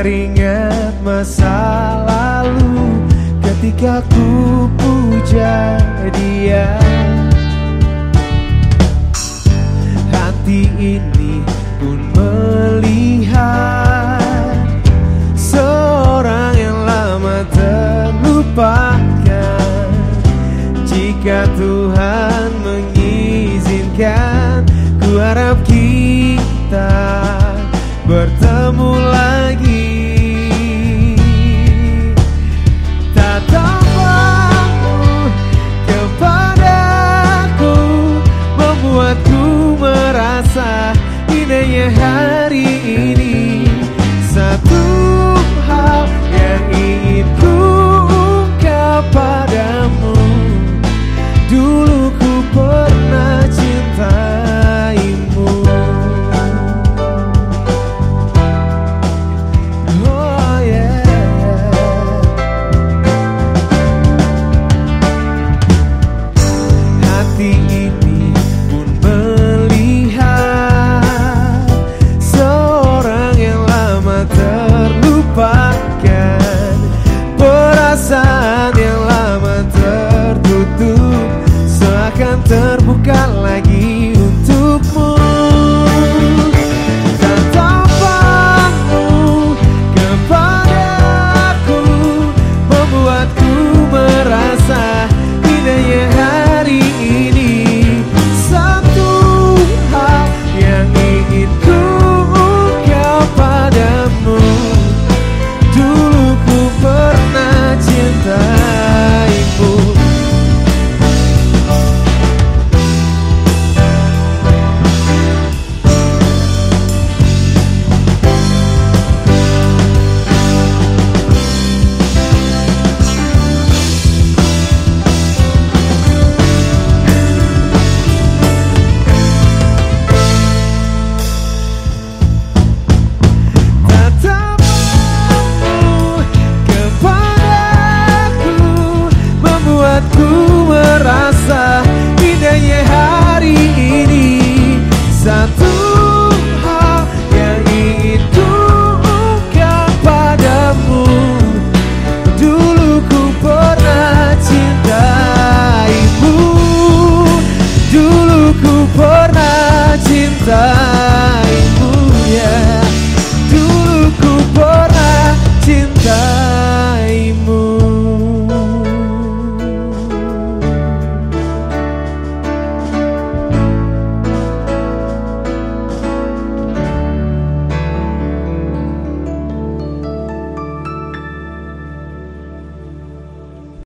teringat masa lalu ketika ku puja dia. Hati ini pun melihat Seorang yang lama terlupakan. Jika Tuhan mengizinkan Ku harap kita bertemu lagi. have perasaan yang lama tertutup seakan ter